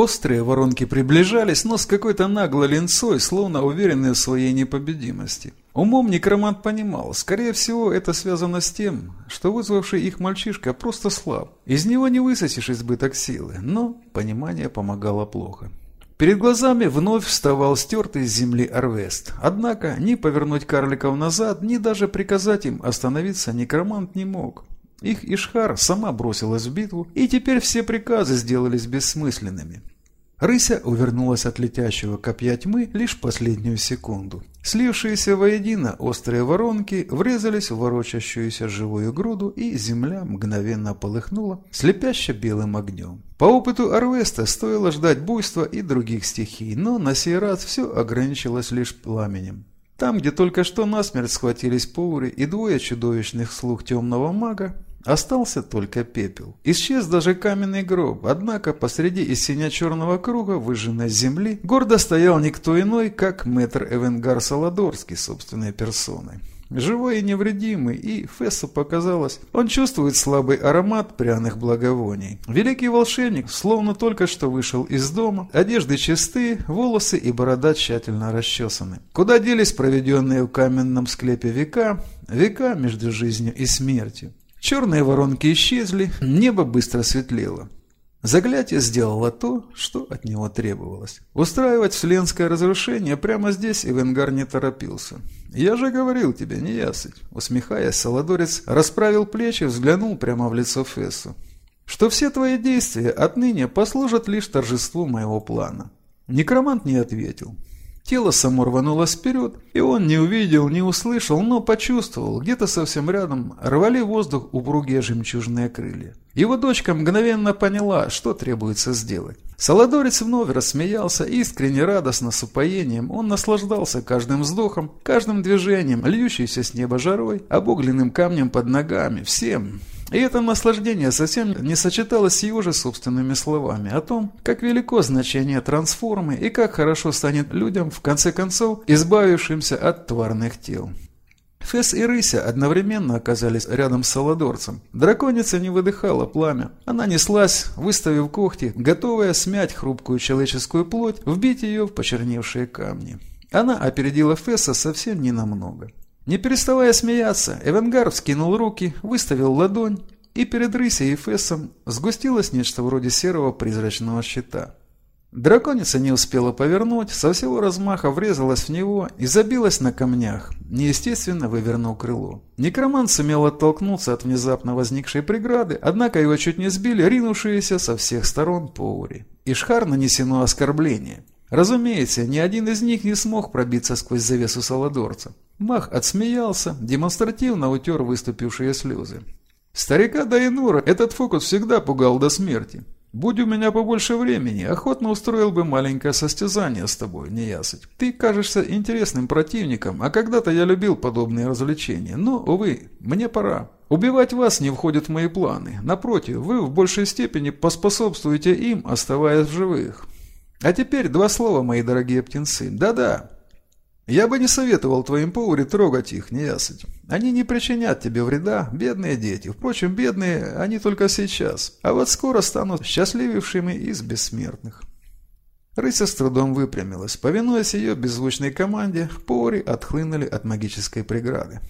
Острые воронки приближались, но с какой-то наглой линцой, словно уверенные в своей непобедимости. Умом некромант понимал, скорее всего, это связано с тем, что вызвавший их мальчишка просто слаб. Из него не высосишь избыток силы, но понимание помогало плохо. Перед глазами вновь вставал стертый с земли Арвест. Однако ни повернуть карликов назад, ни даже приказать им остановиться некромант не мог. Их Ишхар сама бросилась в битву, и теперь все приказы сделались бессмысленными. Рыся увернулась от летящего копья тьмы лишь последнюю секунду. Слившиеся воедино острые воронки врезались в ворочащуюся живую груду, и земля мгновенно полыхнула слепяще белым огнем. По опыту Арвеста стоило ждать буйства и других стихий, но на сей раз все ограничилось лишь пламенем. Там, где только что насмерть схватились повары и двое чудовищных слуг темного мага, Остался только пепел. Исчез даже каменный гроб, однако посреди из синя-черного круга выжженной земли гордо стоял никто иной, как мэтр Эвенгар Саладорский собственной персоной. Живой и невредимый, и Фессу показалось, он чувствует слабый аромат пряных благовоний. Великий волшебник словно только что вышел из дома, одежды чистые, волосы и борода тщательно расчесаны. Куда делись проведенные в каменном склепе века, века между жизнью и смертью? Черные воронки исчезли, небо быстро светлело. Заклятие сделало то, что от него требовалось. Устраивать вселенское разрушение прямо здесь Ивенгар не торопился. «Я же говорил тебе, не ясыть!» Усмехаясь, Саладорец расправил плечи взглянул прямо в лицо Фессу. «Что все твои действия отныне послужат лишь торжеству моего плана». Некромант не ответил. Тело само рванулось вперед, и он не увидел, не услышал, но почувствовал, где-то совсем рядом рвали воздух упругие жемчужные крылья. Его дочка мгновенно поняла, что требуется сделать. Саладорец вновь рассмеялся, искренне радостно, с упоением. Он наслаждался каждым вздохом, каждым движением, льющейся с неба жарой, обугленным камнем под ногами, всем, и это наслаждение совсем не сочеталось с его же собственными словами о том, как велико значение трансформы и как хорошо станет людям, в конце концов, избавившимся от тварных тел. Фесс и Рыся одновременно оказались рядом с Саладорцем. Драконица не выдыхала пламя. Она неслась, выставив когти, готовая смять хрупкую человеческую плоть, вбить ее в почерневшие камни. Она опередила Фесса совсем ненамного. Не переставая смеяться, Эвенгар вскинул руки, выставил ладонь, и перед Рысей и Фессом сгустилось нечто вроде серого призрачного щита. Драконица не успела повернуть, со всего размаха врезалась в него и забилась на камнях, неестественно вывернув крыло. Некромант сумел оттолкнуться от внезапно возникшей преграды, однако его чуть не сбили ринувшиеся со всех сторон поури. Ишхар нанесено оскорбление. Разумеется, ни один из них не смог пробиться сквозь завесу Саладорца. Мах отсмеялся, демонстративно утер выступившие слезы. Старика Дайнура этот фокус всегда пугал до смерти. Будь у меня побольше времени, охотно устроил бы маленькое состязание с тобой, неясыть. Ты кажешься интересным противником, а когда-то я любил подобные развлечения. Но, увы, мне пора. Убивать вас не входит в мои планы. Напротив, вы в большей степени поспособствуете им, оставаясь в живых. А теперь два слова, мои дорогие птенцы. Да-да, я бы не советовал твоим поваре трогать их, неясыть. Они не причинят тебе вреда, бедные дети. Впрочем, бедные они только сейчас, а вот скоро станут счастливившими из бессмертных. Рыся с трудом выпрямилась. Повинуясь ее беззвучной команде, повари отхлынули от магической преграды.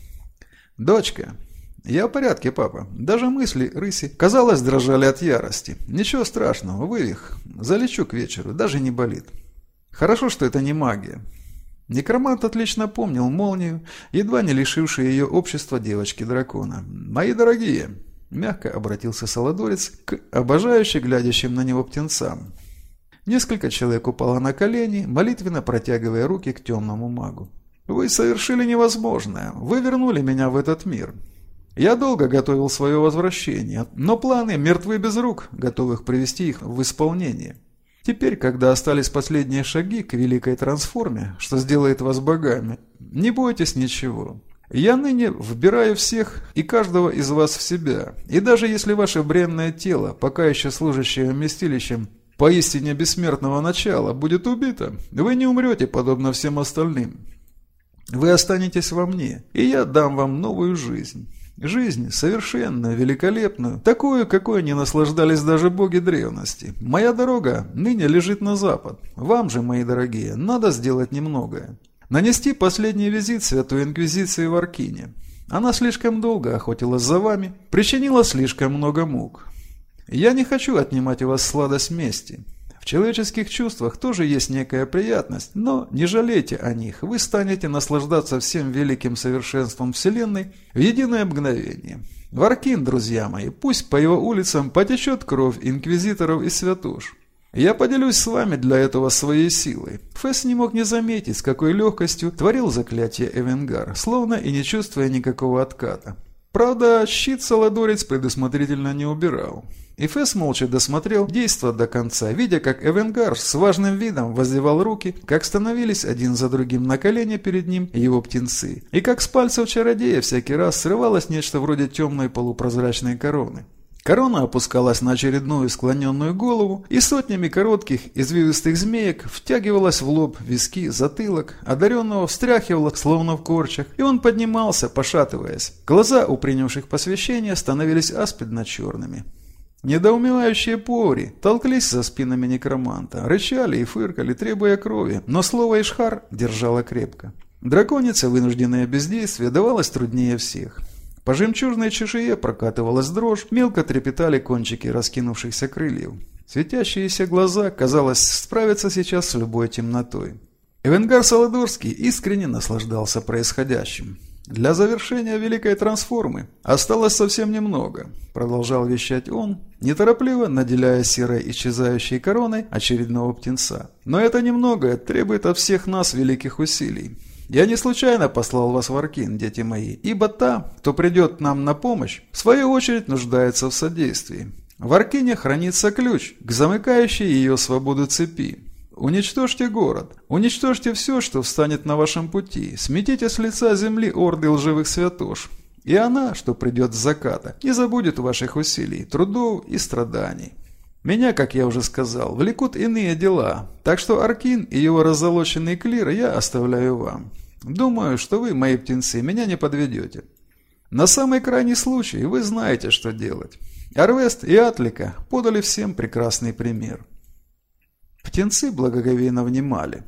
«Дочка!» «Я в порядке, папа. Даже мысли рыси, казалось, дрожали от ярости. Ничего страшного, вывих. Залечу к вечеру, даже не болит. Хорошо, что это не магия. Некромант отлично помнил молнию, едва не лишившую ее общества девочки-дракона. «Мои дорогие!» – мягко обратился Солодорец к обожающе глядящим на него птенцам. Несколько человек упало на колени, молитвенно протягивая руки к темному магу. «Вы совершили невозможное. Вы вернули меня в этот мир. Я долго готовил свое возвращение, но планы мертвы без рук, готовых привести их в исполнение». Теперь, когда остались последние шаги к великой трансформе, что сделает вас богами, не бойтесь ничего. Я ныне вбираю всех и каждого из вас в себя, и даже если ваше бренное тело, пока еще служащее вместилищем поистине бессмертного начала, будет убито, вы не умрете, подобно всем остальным. Вы останетесь во мне, и я дам вам новую жизнь. Жизнь совершенно великолепную, такую, какой не наслаждались даже боги древности. Моя дорога ныне лежит на запад. Вам же, мои дорогие, надо сделать немногое. Нанести последний визит Святой Инквизиции в Аркине. Она слишком долго охотилась за вами, причинила слишком много мук. Я не хочу отнимать у вас сладость мести. Человеческих чувствах тоже есть некая приятность, но не жалейте о них, вы станете наслаждаться всем великим совершенством Вселенной в единое мгновение. Варкин, друзья мои, пусть по его улицам потечет кровь инквизиторов и святош. Я поделюсь с вами для этого своей силой. Фесс не мог не заметить, с какой легкостью творил заклятие Эвенгар, словно и не чувствуя никакого отката. Правда, щит Саладорец предусмотрительно не убирал. И молча досмотрел действо до конца, видя, как Эвенгар с важным видом воздевал руки, как становились один за другим на колени перед ним его птенцы, и как с пальцев чародея всякий раз срывалось нечто вроде темной полупрозрачной короны. Корона опускалась на очередную склоненную голову, и сотнями коротких извивистых змеек втягивалась в лоб, виски, затылок, одаренного встряхивало, словно в корчах, и он поднимался, пошатываясь. Глаза у принявших посвящение становились аспидно черными. Недоумевающие повари толклись за спинами некроманта, рычали и фыркали, требуя крови, но слово «Ишхар» держало крепко. Драконице вынужденное бездействие давалось труднее всех. По жемчужной чешуе прокатывалась дрожь, мелко трепетали кончики раскинувшихся крыльев. Светящиеся глаза, казалось, справятся сейчас с любой темнотой. Эвенгар Саладорский искренне наслаждался происходящим. «Для завершения великой трансформы осталось совсем немного», – продолжал вещать он, неторопливо наделяя серой исчезающей короной очередного птенца. «Но это немногое требует от всех нас великих усилий. Я не случайно послал вас в Аркин, дети мои, ибо та, кто придет нам на помощь, в свою очередь нуждается в содействии. В Аркине хранится ключ к замыкающей ее свободу цепи. Уничтожьте город, уничтожьте все, что встанет на вашем пути, сметите с лица земли орды лживых святош. И она, что придет с заката, не забудет ваших усилий, трудов и страданий. Меня, как я уже сказал, влекут иные дела, так что Аркин и его раззолоченный клир я оставляю вам. Думаю, что вы, мои птенцы, меня не подведете. На самый крайний случай вы знаете, что делать. Арвест и Атлика подали всем прекрасный пример. Птенцы благоговейно внимали.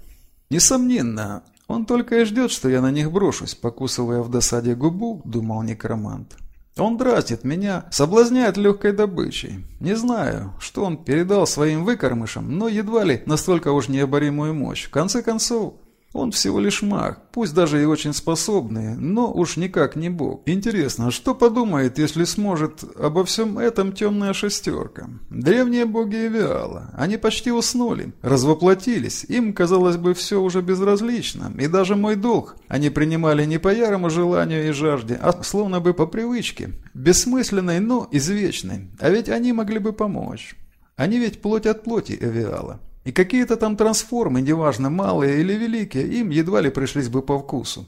Несомненно, он только и ждет, что я на них брошусь, покусывая в досаде губу, думал некромант. Он дразнит меня, соблазняет легкой добычей. Не знаю, что он передал своим выкормышам, но едва ли настолько уж необоримую мощь. В конце концов, он всего лишь маг, пусть даже и очень способный, но уж никак не бог. Интересно, что подумает, если сможет обо всем этом темная шестерка? Древние боги Эвиала, они почти уснули, развоплотились, им, казалось бы, все уже безразлично, и даже мой долг они принимали не по ярому желанию и жажде, а словно бы по привычке, бессмысленной, но извечной, а ведь они могли бы помочь. Они ведь плоть от плоти Эвиала. И какие-то там трансформы, неважно, малые или великие, им едва ли пришлись бы по вкусу.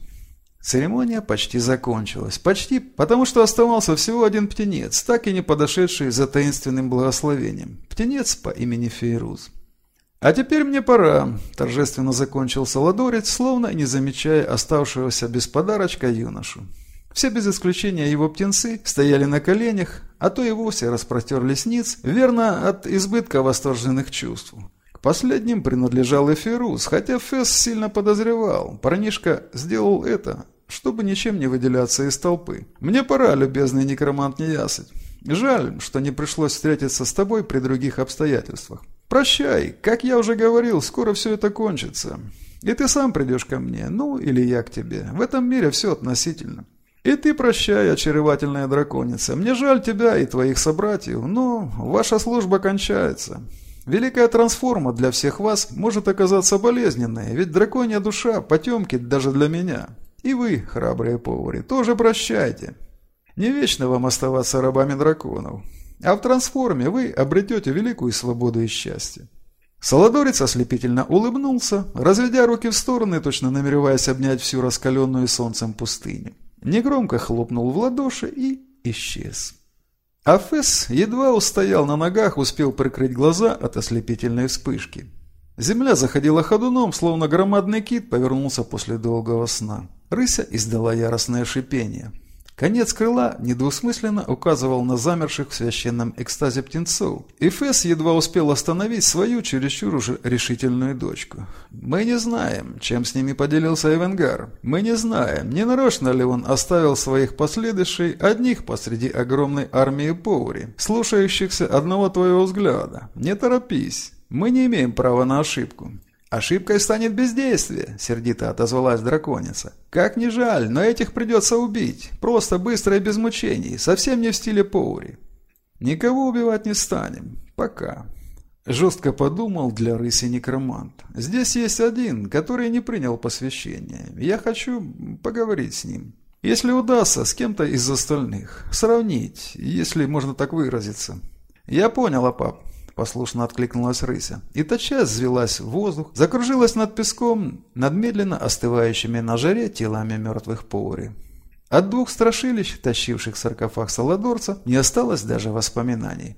Церемония почти закончилась. Почти, потому что оставался всего один птенец, так и не подошедший за таинственным благословением. Птенец по имени Фейруз. «А теперь мне пора», – торжественно закончил Солодорец, словно не замечая оставшегося без подарочка юношу. Все без исключения его птенцы стояли на коленях, а то и вовсе распротерлись ниц, верно от избытка восторженных чувств. Последним принадлежал Эфирус, хотя Фесс сильно подозревал. Парнишка сделал это, чтобы ничем не выделяться из толпы. «Мне пора, любезный некромант Неясыть. Жаль, что не пришлось встретиться с тобой при других обстоятельствах. Прощай, как я уже говорил, скоро все это кончится. И ты сам придешь ко мне, ну или я к тебе. В этом мире все относительно». «И ты прощай, очаровательная драконица. Мне жаль тебя и твоих собратьев, но ваша служба кончается. Великая трансформа для всех вас может оказаться болезненной, ведь драконья душа – потемки даже для меня. И вы, храбрые повари, тоже прощайте. Не вечно вам оставаться рабами драконов. А в трансформе вы обретете великую свободу и счастье. Солодорец ослепительно улыбнулся, разведя руки в стороны, точно намереваясь обнять всю раскаленную солнцем пустыню. Негромко хлопнул в ладоши и исчез. Афес едва устоял на ногах, успел прикрыть глаза от ослепительной вспышки. Земля заходила ходуном, словно громадный кит повернулся после долгого сна. Рыся издала яростное шипение. Конец крыла недвусмысленно указывал на замерших в священном экстазе птенцов, и Фесс едва успел остановить свою чересчур уже решительную дочку. «Мы не знаем, чем с ними поделился Эвенгар. Мы не знаем, не нарочно ли он оставил своих последующей одних посреди огромной армии Поури, слушающихся одного твоего взгляда. Не торопись, мы не имеем права на ошибку. «Ошибкой станет бездействие», — сердито отозвалась драконица. «Как ни жаль, но этих придется убить. Просто, быстро и без мучений. Совсем не в стиле Поури. Никого убивать не станем. Пока». Жестко подумал для рыси некромант. «Здесь есть один, который не принял посвящение. Я хочу поговорить с ним. Если удастся, с кем-то из остальных. Сравнить, если можно так выразиться». «Я понял, пап. – послушно откликнулась рыся. И тотчас взвелась в воздух, закружилась над песком, над медленно остывающими на жаре телами мертвых повари. От двух страшилищ, тащивших саркофаг Саладорца, не осталось даже воспоминаний.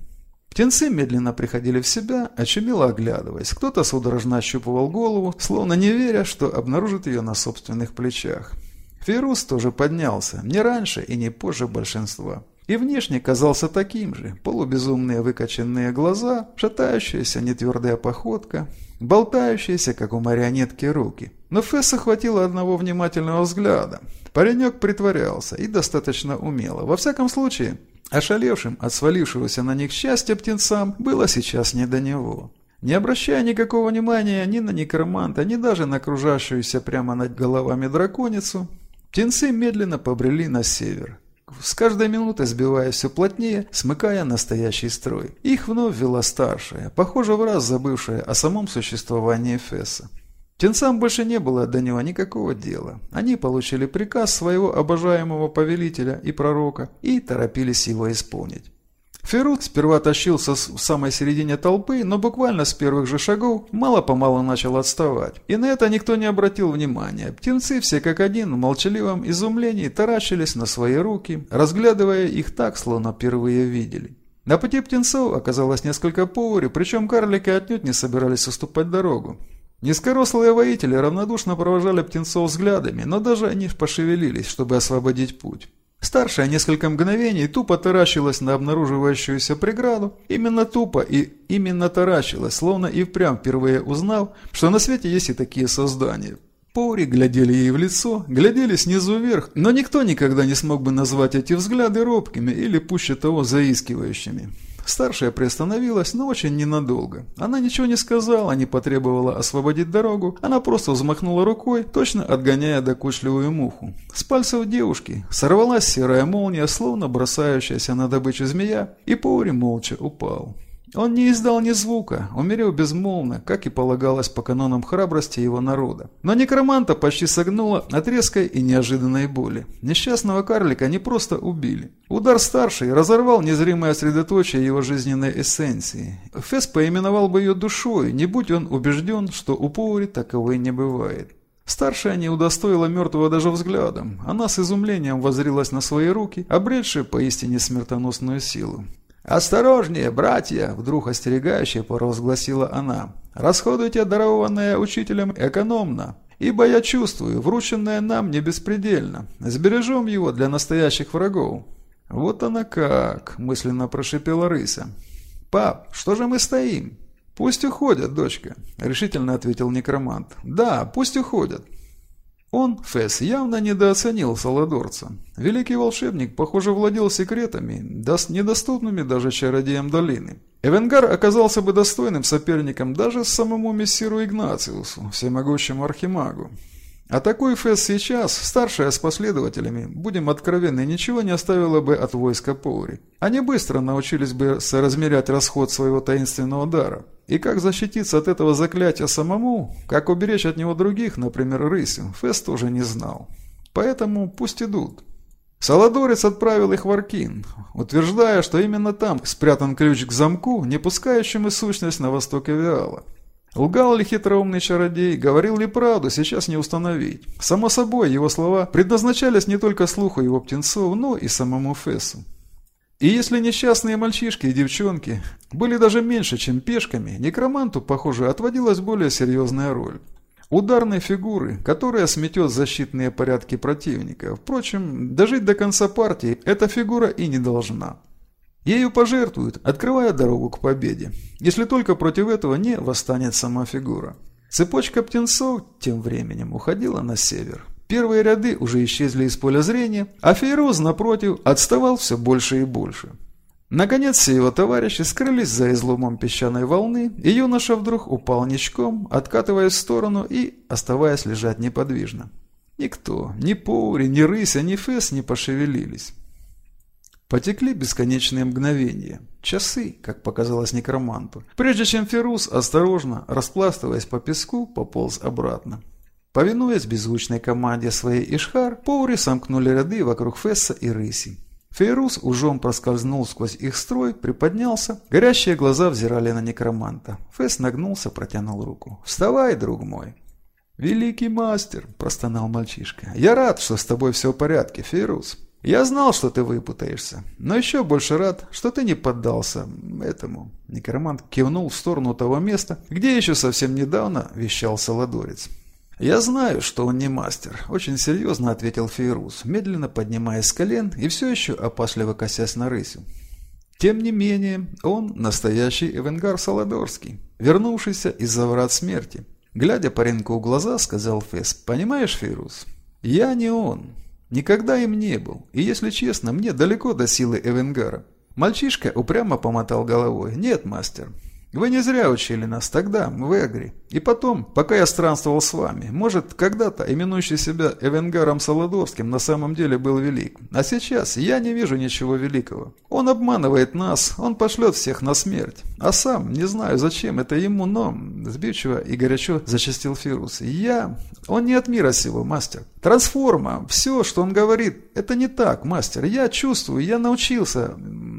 Птенцы медленно приходили в себя, очумело оглядываясь. Кто-то судорожно ощупывал голову, словно не веря, что обнаружит ее на собственных плечах. Ферус тоже поднялся, не раньше и не позже большинства. И внешне казался таким же. Полубезумные выкоченные глаза, шатающаяся нетвердая походка, болтающиеся, как у марионетки, руки. Но Фесса хватило одного внимательного взгляда. Паренек притворялся и достаточно умело. Во всяком случае, ошалевшим от свалившегося на них счастья птенцам было сейчас не до него. Не обращая никакого внимания ни на некроманта, ни даже на окружающуюся прямо над головами драконицу, птенцы медленно побрели на север с каждой минутой сбивая все плотнее, смыкая настоящий строй. Их вновь вела старшая, похоже в раз забывшая о самом существовании Фесса. Тенцам больше не было до него никакого дела. Они получили приказ своего обожаемого повелителя и пророка и торопились его исполнить. Ферут сперва тащился в самой середине толпы, но буквально с первых же шагов мало-помалу начал отставать. И на это никто не обратил внимания. Птенцы все как один в молчаливом изумлении таращились на свои руки, разглядывая их так, словно впервые видели. На пути птенцов оказалось несколько поварей, причем карлики отнюдь не собирались уступать дорогу. Низкорослые воители равнодушно провожали птенцов взглядами, но даже они пошевелились, чтобы освободить путь. Старшая несколько мгновений тупо таращилась на обнаруживающуюся преграду. Именно тупо и именно таращилась, словно и впрямь впервые узнав, что на свете есть и такие создания. Пори глядели ей в лицо, глядели снизу вверх, но никто никогда не смог бы назвать эти взгляды робкими или пуще того заискивающими. Старшая приостановилась, но очень ненадолго. Она ничего не сказала, не потребовала освободить дорогу, она просто взмахнула рукой, точно отгоняя докучливую муху. С пальцев девушки сорвалась серая молния, словно бросающаяся на добычу змея, и Паури молча упал. Он не издал ни звука, умерел безмолвно, как и полагалось по канонам храбрости его народа. Но некроманта почти согнуло от резкой и неожиданной боли. Несчастного карлика не просто убили. Удар старший разорвал незримое средоточие его жизненной эссенции. Фес поименовал бы ее душой, не будь он убежден, что у Поури таковой не бывает. Старшая не удостоила мертвого даже взглядом. Она с изумлением воззрилась на свои руки, обретшие поистине смертоносную силу. «Осторожнее, братья!» – вдруг остерегающе провозгласила она. «Расходуйте дарованное учителем экономно, ибо я чувствую, врученное нам не беспредельно. Сбережем его для настоящих врагов». «Вот она как!» – мысленно прошипела рыся. «Пап, что же мы стоим?» «Пусть уходят, дочка», – решительно ответил некромант. «Да, пусть уходят. Он, Фесс, явно недооценил Саладорца. Великий волшебник, похоже, владел секретами, недоступными даже чародеям долины. Эвенгар оказался бы достойным соперником даже самому мессиру Игнациусу, всемогущему архимагу. А такой Фесс сейчас, старшая с последователями, будем откровенны, ничего не оставила бы от войска Поури. Они быстро научились бы соразмерять расход своего таинственного дара. И как защититься от этого заклятия самому, как уберечь от него других, например, рысю, Фесс тоже не знал. Поэтому пусть идут. Саладорец отправил их в Аркин, утверждая, что именно там спрятан ключ к замку, не пускающему сущность на востоке Виала. Лгал ли хитроумный чародей, говорил ли правду, сейчас не установить. Само собой, его слова предназначались не только слуху его птенцов, но и самому Фессу. И если несчастные мальчишки и девчонки были даже меньше, чем пешками, некроманту, похоже, отводилась более серьезная роль. Ударной фигуры, которая сметет защитные порядки противника. Впрочем, дожить до конца партии эта фигура и не должна. Ею пожертвуют, открывая дорогу к победе, если только против этого не восстанет сама фигура. Цепочка птенцов тем временем уходила на север. Первые ряды уже исчезли из поля зрения, а Фейроз, напротив, отставал все больше и больше. Наконец все его товарищи скрылись за изломом песчаной волны, и юноша вдруг упал ничком, откатываясь в сторону и оставаясь лежать неподвижно. Никто, ни Поури, ни Рыся, ни Фес не пошевелились. Потекли бесконечные мгновения, часы, как показалось некроманту, прежде чем Ферус, осторожно, распластываясь по песку, пополз обратно. Повинуясь беззвучной команде своей Ишхар, Поури сомкнули ряды вокруг Фесса и Рыси. Фейрус ужом проскользнул сквозь их строй, приподнялся. Горящие глаза взирали на некроманта. Фесс нагнулся, протянул руку. «Вставай, друг мой!» «Великий мастер!» – простонал мальчишка. «Я рад, что с тобой все в порядке, Фейрус. Я знал, что ты выпутаешься, но еще больше рад, что ты не поддался этому». Некромант кивнул в сторону того места, где еще совсем недавно вещал Саладорец. «Я знаю, что он не мастер», – очень серьезно ответил Фейрус, медленно поднимаясь с колен и все еще опасливо косясь на рысю. Тем не менее, он настоящий Эвенгар Саладорский, вернувшийся из-за врат смерти. Глядя пареньку в глаза, сказал Фес, «Понимаешь, Фейрус, я не он, никогда им не был, и, если честно, мне далеко до силы Эвенгара». Мальчишка упрямо помотал головой, «Нет, мастер, вы не зря учили нас тогда, в Эгри. И потом, пока я странствовал с вами, может, когда-то именующий себя Эвенгаром Солодовским на самом деле был велик. А сейчас я не вижу ничего великого. Он обманывает нас, он пошлет всех на смерть. А сам, не знаю, зачем это ему, но... Сбивчиво и горячо зачастил Фирус. Я... Он не от мира сего, мастер. Трансформа, все, что он говорит, это не так, мастер. Я чувствую, я научился.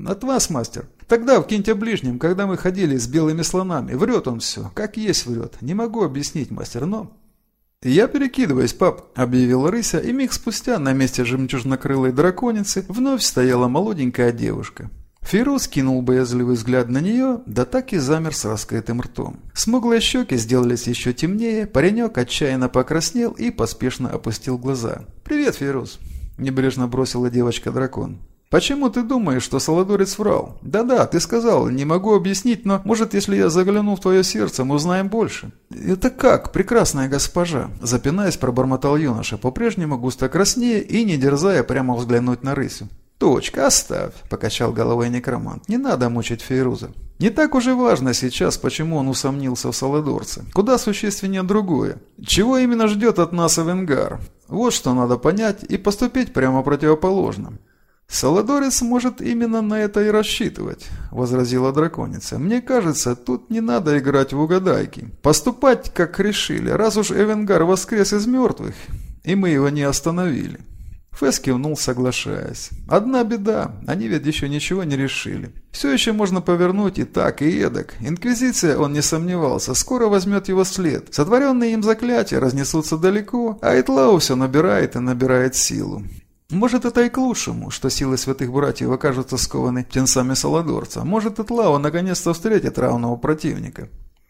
От вас, мастер. Тогда в Кинте Ближнем, когда мы ходили с белыми слонами, врет он все, как есть врет. Не могу объяснить, мастер, но... «Я перекидываюсь, пап», — объявила Рыся, и миг спустя на месте жемчужнокрылой драконицы вновь стояла молоденькая девушка. Фирус кинул боязливый взгляд на нее, да так и замер с раскрытым ртом. Смуглые щеки сделались еще темнее, паренек отчаянно покраснел и поспешно опустил глаза. «Привет, Фирус», – небрежно бросила девочка-дракон. «Почему ты думаешь, что Солодорец врал? Да-да, ты сказал, не могу объяснить, но, может, если я загляну в твое сердце, мы узнаем больше». «Это как, прекрасная госпожа?» Запинаясь, пробормотал юноша, по-прежнему густо краснее и не дерзая прямо взглянуть на рысю. «Точка, оставь», – покачал головой некромант. «Не надо мучить Фейруза. Не так уже важно сейчас, почему он усомнился в Солодорце. Куда существеннее другое. Чего именно ждет от нас Авенгар? Вот что надо понять и поступить прямо противоположно. «Саладорец может именно на это и рассчитывать», – возразила драконица. «Мне кажется, тут не надо играть в угадайки. Поступать, как решили, раз уж Эвенгар воскрес из мертвых, и мы его не остановили». Фэс кивнул, соглашаясь. «Одна беда, они ведь еще ничего не решили. Все еще можно повернуть и так, и эдак. Инквизиция, он не сомневался, скоро возьмет его след. Сотворенные им заклятия разнесутся далеко, а Итлау все набирает и набирает силу. Может, это и к лучшему, что силы святых братьев окажутся скованы птенцами Саладорца. Может, Этлава наконец-то встретит равного противника.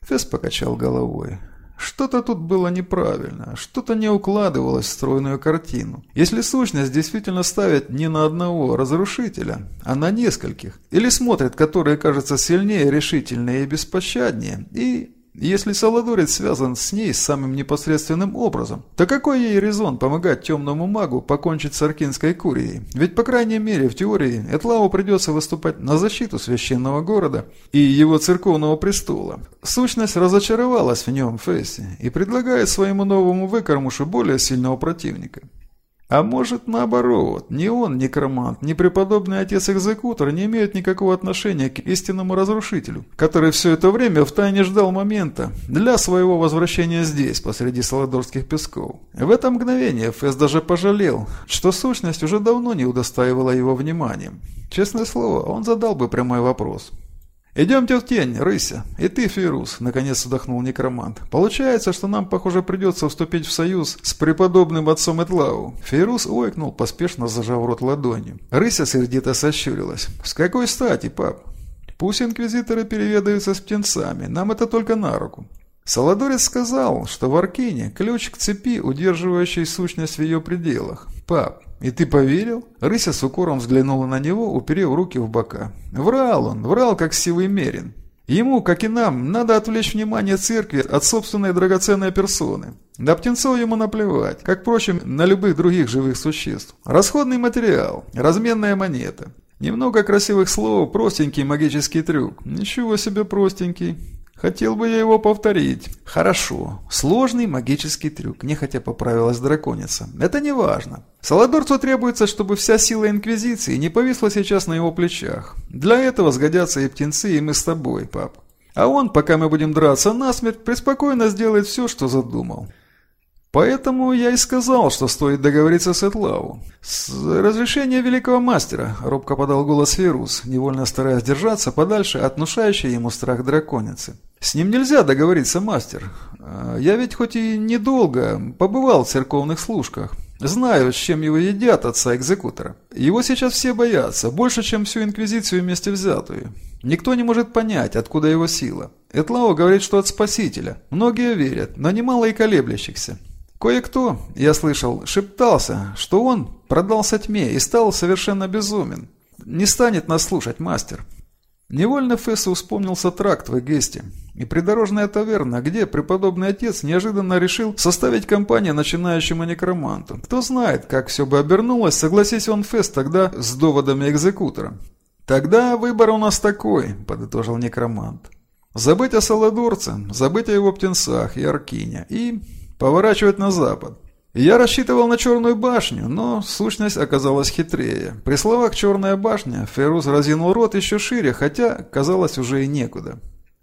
Фес покачал головой. Что-то тут было неправильно, что-то не укладывалось в стройную картину. Если сущность действительно ставит не на одного разрушителя, а на нескольких, или смотрит, которые кажется сильнее, решительнее и беспощаднее, и если Саладорец связан с ней самым непосредственным образом, то какой ей резон помогать темному магу покончить с Аркинской курией? Ведь, по крайней мере, в теории Этлау придется выступать на защиту священного города и его церковного престола. Сущность разочаровалась в нем, Фесси, и предлагает своему новому выкормушу более сильного противника. А может наоборот, ни он, некромант, ни преподобный отец-экзекутор не имеют никакого отношения к истинному разрушителю, который все это время втайне ждал момента для своего возвращения здесь, посреди Саладорских песков. В это мгновение Фэс даже пожалел, что сущность уже давно не удостаивала его вниманием. Честное слово, он задал бы прямой вопрос. «Идемте в тень, рыся. И ты, Фирус», — наконец вздохнул некромант. «Получается, что нам, похоже, придется вступить в союз с преподобным отцом Этлау». Фирус ойкнул, поспешно зажав рот ладонью. Рыся сердито сощурилась. «С какой стати, пап?» «Пусть инквизиторы переведаются с птенцами. Нам это только на руку». Саладорец сказал, что в Аркине ключ к цепи, удерживающей сущность в ее пределах. Пап, и ты поверил? Рыся с укором взглянула на него, уперев руки в бока. Врал он, врал как сивый мерин. Ему, как и нам, надо отвлечь внимание церкви от собственной драгоценной персоны. Да птенцов ему наплевать, как, впрочем, на любых других живых существ. Расходный материал, разменная монета. Немного красивых слов, простенький магический трюк. Ничего себе простенький. Хотел бы я его повторить. Хорошо. Сложный магический трюк, нехотя поправилась драконица. Это не важно. Саладорцу требуется, чтобы вся сила Инквизиции не повисла сейчас на его плечах. Для этого сгодятся и птенцы, и мы с тобой, пап. А он, пока мы будем драться насмерть, преспокойно сделает все, что задумал. Поэтому я и сказал, что стоит договориться с Этлау. С разрешения великого мастера, робко подал голос Ферус, невольно стараясь держаться подальше от внушающей ему страх драконицы. С ним нельзя договориться, мастер. А, я ведь хоть и недолго побывал в церковных служках. Знаю, с чем его едят отца-экзекутора. Его сейчас все боятся, больше, чем всю Инквизицию вместе взятую. Никто не может понять, откуда его сила. Этлау говорит, что от Спасителя. Многие верят, но немало и колеблющихся. Кое-кто, я слышал, шептался, что он продался тьме и стал совершенно безумен. Не станет нас слушать, мастер. Невольно Фессу вспомнился тракт в Эгесте и придорожная таверна, где преподобный отец неожиданно решил составить компанию начинающему некроманту. Кто знает, как все бы обернулось, согласись он Фесс тогда с доводами экзекутора. «Тогда выбор у нас такой», – подытожил некромант. «Забыть о Саладорце, забыть о его птенцах и Аркине и поворачивать на запад. Я рассчитывал на Черную башню, но сущность оказалась хитрее. При словах «Черная башня» Ферус разинул рот еще шире, хотя, казалось, уже и некуда.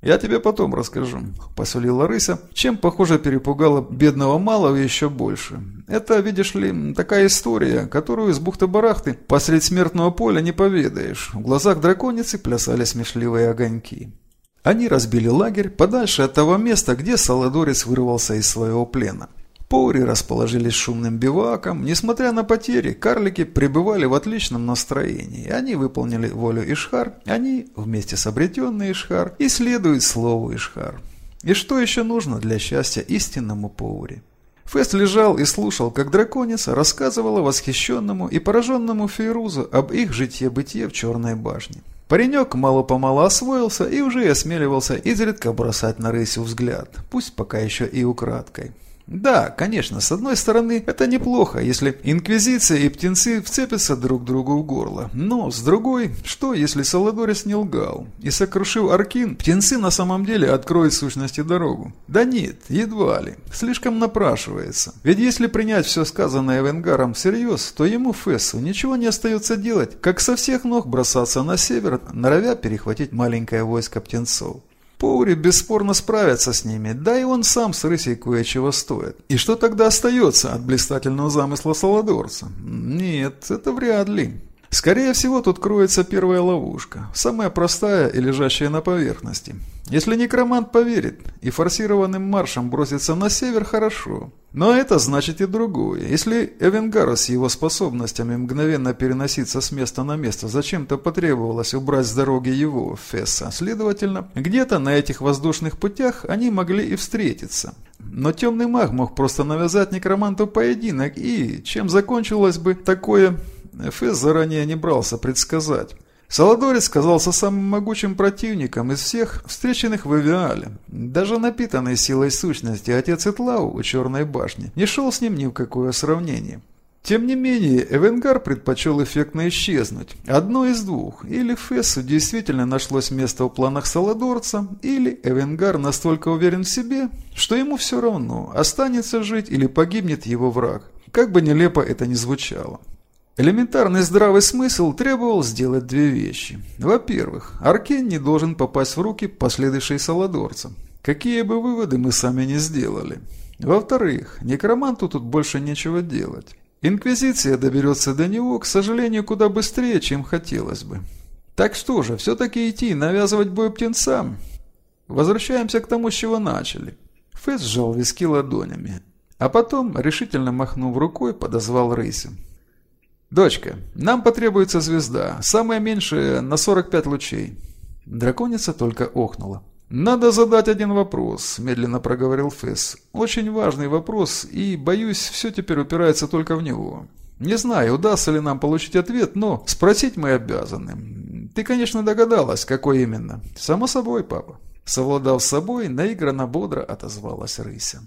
«Я тебе потом расскажу», – посулила рыся, чем, похоже, перепугала бедного малого еще больше. «Это, видишь ли, такая история, которую из бухты-барахты посредь смертного поля не поведаешь». В глазах драконицы плясали смешливые огоньки. Они разбили лагерь подальше от того места, где Саладорец вырвался из своего плена. Поури расположились шумным биваком. Несмотря на потери, карлики пребывали в отличном настроении. Они выполнили волю Ишхар, они, вместе с обретенной Ишхар, исследуют слову Ишхар. И что еще нужно для счастья истинному Поури? Фест лежал и слушал, как драконица рассказывала восхищенному и пораженному Фейрузу об их житье-бытие в Черной башне. Паренек мало-помалу освоился и уже осмеливался изредка бросать на рысю взгляд, пусть пока еще и украдкой. Да, конечно, с одной стороны, это неплохо, если Инквизиция и птенцы вцепятся друг другу в горло. Но, с другой, что, если Саладорис не лгал? И сокрушив Аркин, птенцы на самом деле откроют сущности дорогу? Да нет, едва ли. Слишком напрашивается. Ведь если принять все сказанное Венгаром всерьез, то ему, Фессу, ничего не остается делать, как со всех ног бросаться на север, норовя перехватить маленькое войско птенцов. Поури бесспорно справится с ними, да и он сам с рысей кое-чего стоит. И что тогда остается от блистательного замысла Саладорца? Нет, это вряд ли. Скорее всего, тут кроется первая ловушка, самая простая и лежащая на поверхности. Если некромант поверит и форсированным маршем бросится на север, хорошо. Но это значит и другое. Если Эвенгару с его способностями мгновенно переноситься с места на место зачем-то потребовалось убрать с дороги его, Фесса, следовательно, где-то на этих воздушных путях они могли и встретиться. Но темный маг мог просто навязать некроманту поединок и, чем закончилось бы такое Фесс заранее не брался предсказать. Саладорец казался самым могучим противником из всех встреченных в Эвиале. Даже напитанный силой сущности отец Итлау у Черной башни не шел с ним ни в какое сравнение. Тем не менее, Эвенгар предпочел эффектно исчезнуть. Одно из двух. Или Фессу действительно нашлось место в планах Саладорца, или Эвенгар настолько уверен в себе, что ему все равно, останется жить или погибнет его враг. Как бы нелепо это ни звучало. Элементарный здравый смысл требовал сделать две вещи. Во-первых, Аркен не должен попасть в руки последующей Саладорца. Какие бы выводы мы сами не сделали. Во-вторых, некроманту тут больше нечего делать. Инквизиция доберется до него, к сожалению, куда быстрее, чем хотелось бы. Так что же, все-таки идти навязывать бой птенцам? Возвращаемся к тому, с чего начали. Фэс сжал виски ладонями, а потом, решительно махнув рукой, подозвал рысю. «Дочка, нам потребуется звезда, самая меньшая на 45 лучей». Драконица только охнула. «Надо задать один вопрос», – медленно проговорил Фесс. «Очень важный вопрос, и, боюсь, все теперь упирается только в него. Не знаю, удастся ли нам получить ответ, но спросить мы обязаны. Ты, конечно, догадалась, какой именно. Само собой, папа». Совладав с собой, наигранно бодро отозвалась рыся.